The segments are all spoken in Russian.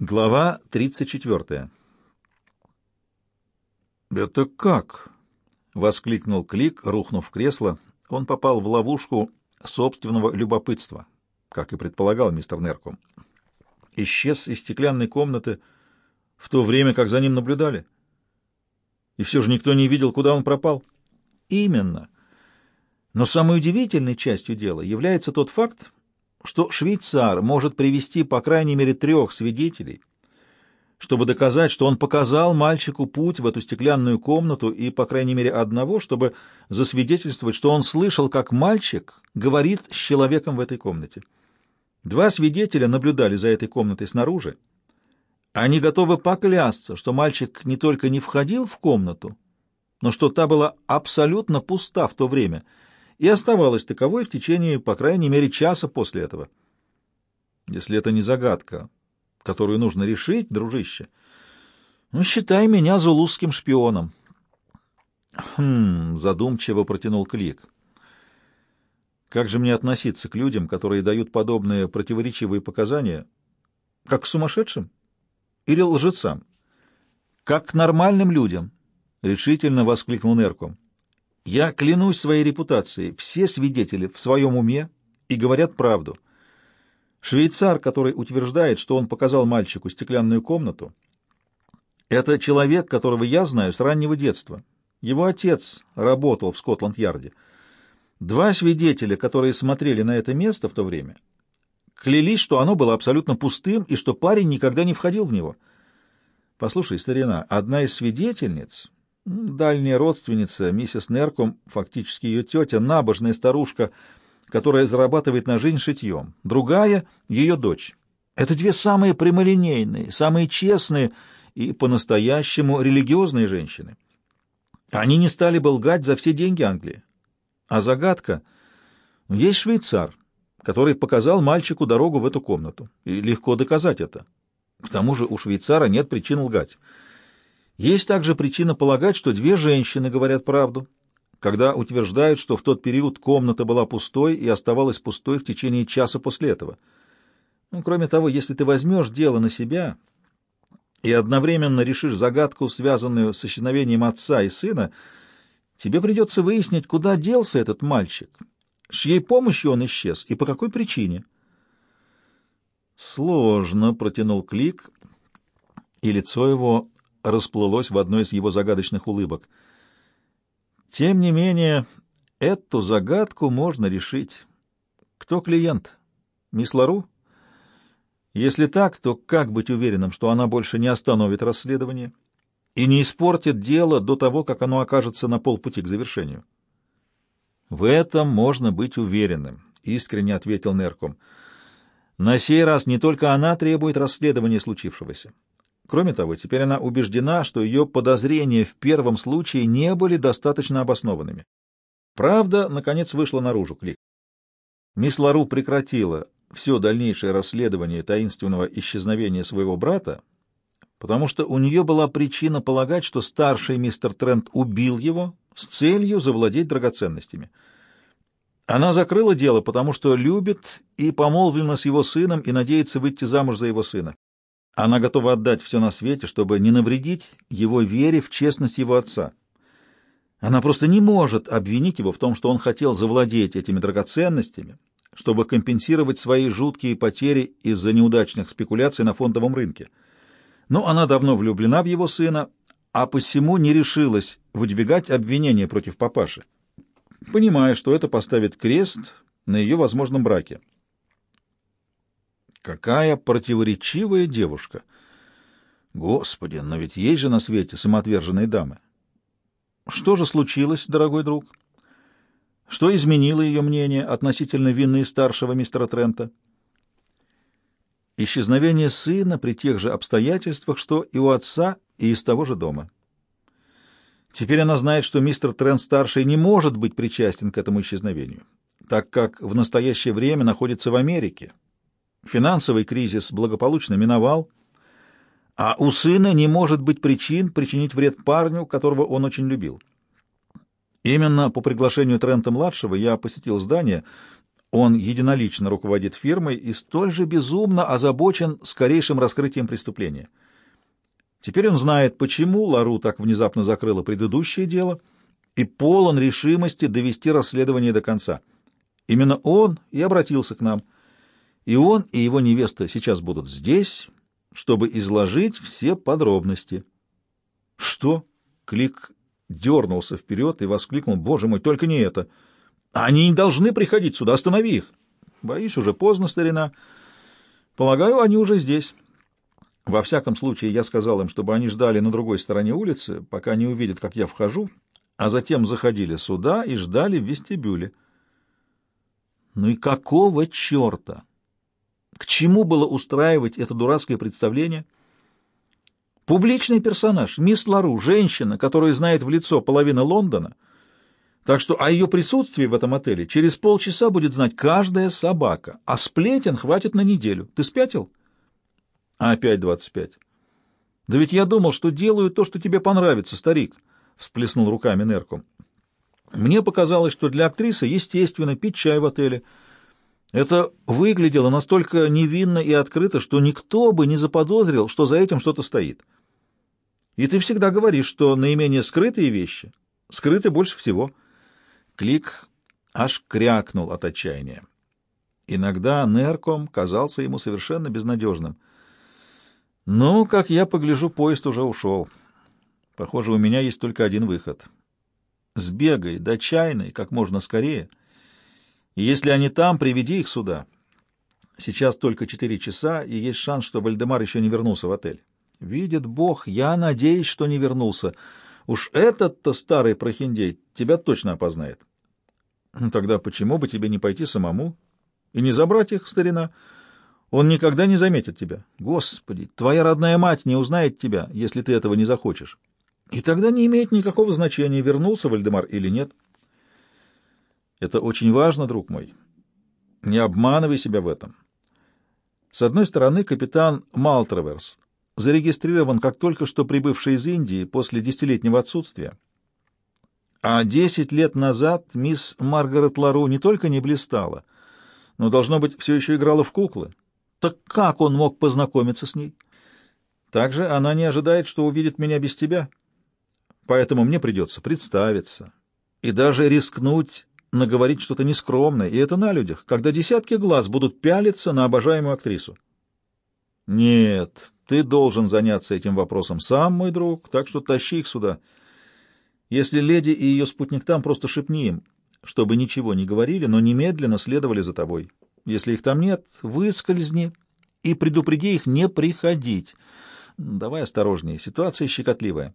Глава 34. «Это как?» — воскликнул Клик, рухнув в кресло. Он попал в ловушку собственного любопытства, как и предполагал мистер Нерком. Исчез из стеклянной комнаты в то время, как за ним наблюдали. И все же никто не видел, куда он пропал. Именно. Но самой удивительной частью дела является тот факт, что швейцар может привести по крайней мере трех свидетелей, чтобы доказать, что он показал мальчику путь в эту стеклянную комнату, и, по крайней мере, одного, чтобы засвидетельствовать, что он слышал, как мальчик говорит с человеком в этой комнате. Два свидетеля наблюдали за этой комнатой снаружи. Они готовы поклясться, что мальчик не только не входил в комнату, но что та была абсолютно пуста в то время — и оставалась таковой в течение, по крайней мере, часа после этого. Если это не загадка, которую нужно решить, дружище, ну, считай меня зулузским шпионом. Хм, задумчиво протянул Клик. Как же мне относиться к людям, которые дают подобные противоречивые показания? Как к сумасшедшим? Или лжецам? Как к нормальным людям? Решительно воскликнул Нерком. Я клянусь своей репутацией, все свидетели в своем уме и говорят правду. Швейцар, который утверждает, что он показал мальчику стеклянную комнату, это человек, которого я знаю с раннего детства. Его отец работал в Скотланд-Ярде. Два свидетеля, которые смотрели на это место в то время, клялись, что оно было абсолютно пустым и что парень никогда не входил в него. Послушай, старина, одна из свидетельниц Дальняя родственница, миссис Нерком, фактически ее тетя, набожная старушка, которая зарабатывает на жизнь шитьем. Другая — ее дочь. Это две самые прямолинейные, самые честные и по-настоящему религиозные женщины. Они не стали бы лгать за все деньги Англии. А загадка — есть швейцар, который показал мальчику дорогу в эту комнату. И легко доказать это. К тому же у швейцара нет причин лгать. Есть также причина полагать, что две женщины говорят правду, когда утверждают, что в тот период комната была пустой и оставалась пустой в течение часа после этого. Ну, кроме того, если ты возьмешь дело на себя и одновременно решишь загадку, связанную с исчезновением отца и сына, тебе придется выяснить, куда делся этот мальчик, с чьей помощью он исчез и по какой причине. «Сложно», — протянул Клик, и лицо его расплылось в одной из его загадочных улыбок. Тем не менее, эту загадку можно решить. Кто клиент? Мисс Лару? Если так, то как быть уверенным, что она больше не остановит расследование и не испортит дело до того, как оно окажется на полпути к завершению? В этом можно быть уверенным, искренне ответил Нерком. На сей раз не только она требует расследования случившегося. Кроме того, теперь она убеждена, что ее подозрения в первом случае не были достаточно обоснованными. Правда, наконец, вышла наружу, Клик. Мисс Лару прекратила все дальнейшее расследование таинственного исчезновения своего брата, потому что у нее была причина полагать, что старший мистер Трент убил его с целью завладеть драгоценностями. Она закрыла дело, потому что любит и помолвлена с его сыном и надеется выйти замуж за его сына. Она готова отдать все на свете, чтобы не навредить его вере в честность его отца. Она просто не может обвинить его в том, что он хотел завладеть этими драгоценностями, чтобы компенсировать свои жуткие потери из-за неудачных спекуляций на фондовом рынке. Но она давно влюблена в его сына, а посему не решилась выдвигать обвинения против папаши, понимая, что это поставит крест на ее возможном браке. Какая противоречивая девушка! Господи, но ведь есть же на свете самоотверженные дамы. Что же случилось, дорогой друг? Что изменило ее мнение относительно вины старшего мистера Трента? Исчезновение сына при тех же обстоятельствах, что и у отца, и из того же дома. Теперь она знает, что мистер Трент-старший не может быть причастен к этому исчезновению, так как в настоящее время находится в Америке, Финансовый кризис благополучно миновал, а у сына не может быть причин причинить вред парню, которого он очень любил. Именно по приглашению Трента-младшего я посетил здание, Он единолично руководит фирмой и столь же безумно озабочен скорейшим раскрытием преступления. Теперь он знает, почему Лару так внезапно закрыла предыдущее дело и полон решимости довести расследование до конца. Именно он и обратился к нам. И он, и его невеста сейчас будут здесь, чтобы изложить все подробности. «Что?» — Клик дернулся вперед и воскликнул. «Боже мой, только не это! Они не должны приходить сюда, останови их!» «Боюсь, уже поздно, старина. Полагаю, они уже здесь». Во всяком случае, я сказал им, чтобы они ждали на другой стороне улицы, пока не увидят, как я вхожу, а затем заходили сюда и ждали в вестибюле. Ну и какого черта? К чему было устраивать это дурацкое представление? Публичный персонаж, мисс Лару, женщина, которая знает в лицо половину Лондона, так что о ее присутствии в этом отеле через полчаса будет знать каждая собака, а сплетен хватит на неделю. Ты спятил? Опять двадцать пять. Да ведь я думал, что делаю то, что тебе понравится, старик, — всплеснул руками Нерком. Мне показалось, что для актрисы естественно пить чай в отеле — это выглядело настолько невинно и открыто, что никто бы не заподозрил, что за этим что-то стоит. И ты всегда говоришь, что наименее скрытые вещи скрыты больше всего. Клик аж крякнул от отчаяния. Иногда Нерком казался ему совершенно безнадежным. Ну, как я погляжу, поезд уже ушел. Похоже, у меня есть только один выход. Сбегай до чайной как можно скорее — если они там, приведи их сюда. Сейчас только четыре часа, и есть шанс, что Вальдемар еще не вернулся в отель. Видит Бог, я надеюсь, что не вернулся. Уж этот-то старый прохиндей тебя точно опознает. Ну, тогда почему бы тебе не пойти самому и не забрать их, старина? Он никогда не заметит тебя. Господи, твоя родная мать не узнает тебя, если ты этого не захочешь. И тогда не имеет никакого значения, вернулся Вальдемар или нет. Это очень важно, друг мой. Не обманывай себя в этом. С одной стороны, капитан Малтраверс зарегистрирован как только что прибывший из Индии после десятилетнего отсутствия. А десять лет назад мисс Маргарет Лару не только не блистала, но, должно быть, все еще играла в куклы. Так как он мог познакомиться с ней? Также она не ожидает, что увидит меня без тебя. Поэтому мне придется представиться и даже рискнуть наговорить что-то нескромное, и это на людях, когда десятки глаз будут пялиться на обожаемую актрису. Нет, ты должен заняться этим вопросом сам, мой друг, так что тащи их сюда. Если леди и ее спутник там, просто шепни им, чтобы ничего не говорили, но немедленно следовали за тобой. Если их там нет, выскользни и предупреди их не приходить. Давай осторожнее, ситуация щекотливая.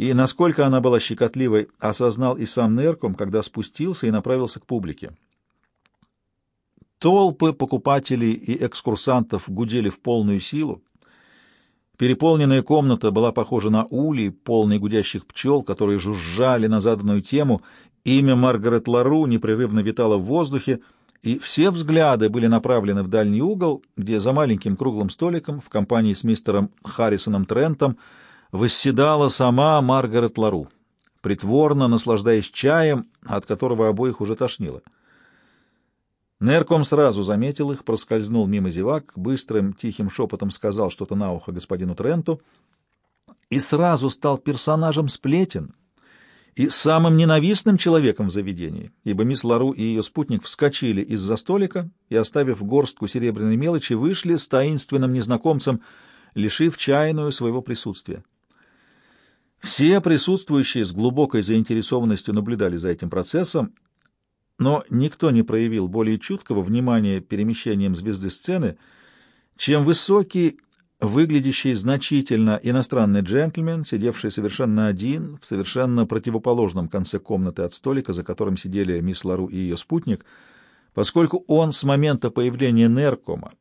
И насколько она была щекотливой, осознал и сам Нерком, когда спустился и направился к публике. Толпы покупателей и экскурсантов гудели в полную силу. Переполненная комната была похожа на улей, полный гудящих пчел, которые жужжали на заданную тему. Имя Маргарет Лару непрерывно витало в воздухе, и все взгляды были направлены в дальний угол, где за маленьким круглым столиком в компании с мистером Харрисоном Трентом восседала сама Маргарет Лару, притворно наслаждаясь чаем, от которого обоих уже тошнило. Нерком сразу заметил их, проскользнул мимо зевак, быстрым тихим шепотом сказал что-то на ухо господину Тренту и сразу стал персонажем сплетен и самым ненавистным человеком в заведении, ибо мисс Лару и ее спутник вскочили из-за столика и, оставив горстку серебряной мелочи, вышли с таинственным незнакомцем, лишив чайную своего присутствия. Все присутствующие с глубокой заинтересованностью наблюдали за этим процессом, но никто не проявил более чуткого внимания перемещением звезды сцены, чем высокий, выглядящий значительно иностранный джентльмен, сидевший совершенно один, в совершенно противоположном конце комнаты от столика, за которым сидели мисс Лару и ее спутник, поскольку он с момента появления Неркома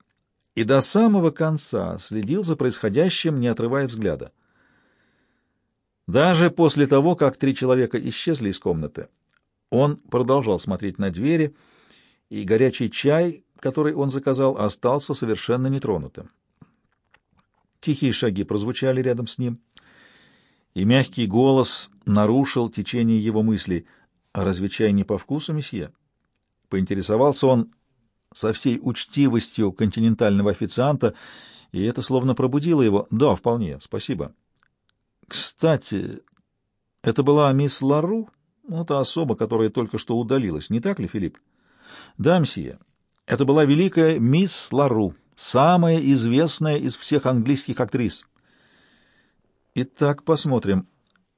и до самого конца следил за происходящим, не отрывая взгляда. Даже после того, как три человека исчезли из комнаты, он продолжал смотреть на двери, и горячий чай, который он заказал, остался совершенно нетронутым. Тихие шаги прозвучали рядом с ним, и мягкий голос нарушил течение его мыслей. «А разве чай не по вкусу, месье?» Поинтересовался он со всей учтивостью континентального официанта, и это словно пробудило его. «Да, вполне, спасибо». «Кстати, это была мисс Лару, ну, та особа, которая только что удалилась, не так ли, Филипп?» «Да, мсье. Это была великая мисс Лару, самая известная из всех английских актрис». «Итак, посмотрим.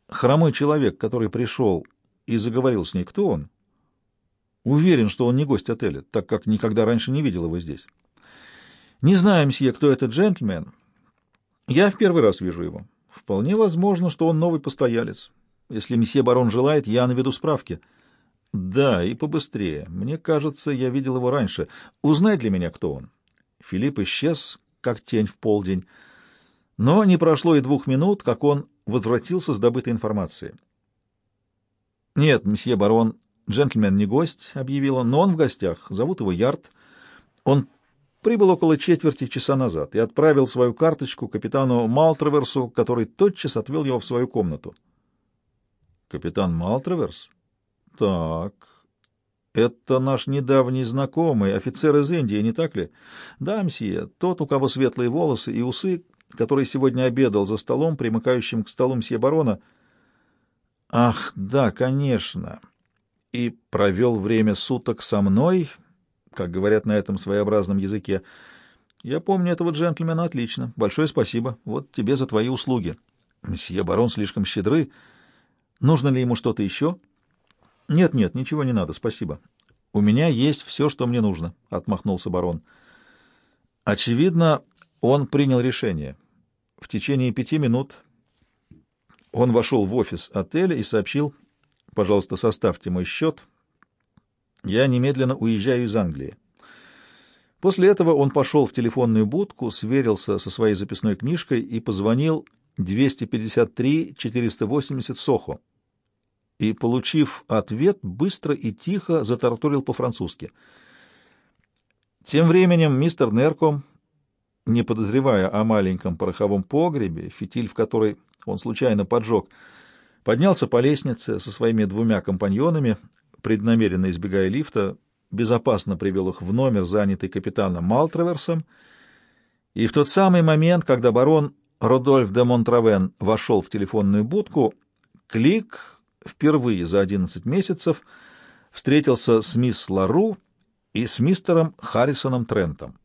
Хромой человек, который пришел и заговорил с ней, кто он?» Уверен, что он не гость отеля, так как никогда раньше не видел его здесь. Не знаю, мсье, кто этот джентльмен. Я в первый раз вижу его. Вполне возможно, что он новый постоялец. Если месье барон желает, я наведу справки. Да, и побыстрее. Мне кажется, я видел его раньше. Узнай для меня, кто он. Филипп исчез, как тень в полдень. Но не прошло и двух минут, как он возвратился с добытой информацией. Нет, месье барон, Джентльмен не гость, — объявил он, — но он в гостях. Зовут его Ярд. Он прибыл около четверти часа назад и отправил свою карточку капитану Малтраверсу, который тотчас отвел его в свою комнату. Капитан Малтраверс? Так. Это наш недавний знакомый, офицер из Индии, не так ли? Да, мсье, тот, у кого светлые волосы и усы, который сегодня обедал за столом, примыкающим к столу мсье барона. Ах, да, конечно и провел время суток со мной, как говорят на этом своеобразном языке. Я помню этого джентльмена отлично. Большое спасибо. Вот тебе за твои услуги. Мсье барон слишком щедры. Нужно ли ему что-то еще? Нет, нет, ничего не надо, спасибо. У меня есть все, что мне нужно, — отмахнулся барон. Очевидно, он принял решение. В течение пяти минут он вошел в офис отеля и сообщил Пожалуйста, составьте мой счет. Я немедленно уезжаю из Англии. После этого он пошел в телефонную будку, сверился со своей записной книжкой и позвонил 253-480 Сохо. И, получив ответ, быстро и тихо затарторил по-французски. Тем временем мистер Нерком, не подозревая о маленьком пороховом погребе, фитиль в который он случайно поджег, поднялся по лестнице со своими двумя компаньонами, преднамеренно избегая лифта, безопасно привел их в номер, занятый капитаном Малтраверсом, и в тот самый момент, когда барон Родольф де Монтравен вошел в телефонную будку, Клик впервые за 11 месяцев встретился с мисс Лару и с мистером Харрисоном Трентом.